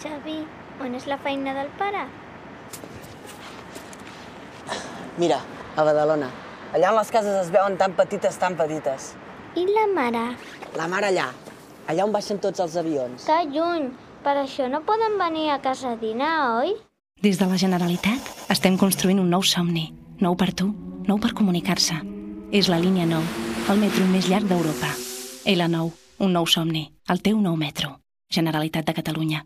Xavi, on és la feina del pare? Mira, a Badalona. Allà les cases es veuen tan petites, tan petites. I la mare? La mare allà, allà on baixen tots els avions. Que lluny! Per això no poden venir a casa a dinar, oi? Des de la Generalitat estem construint un nou somni. Nou per tu, nou per comunicar-se. És la línia 9, el metro més llarg d'Europa. L9, un nou somni, el teu nou metro. Generalitat de Catalunya.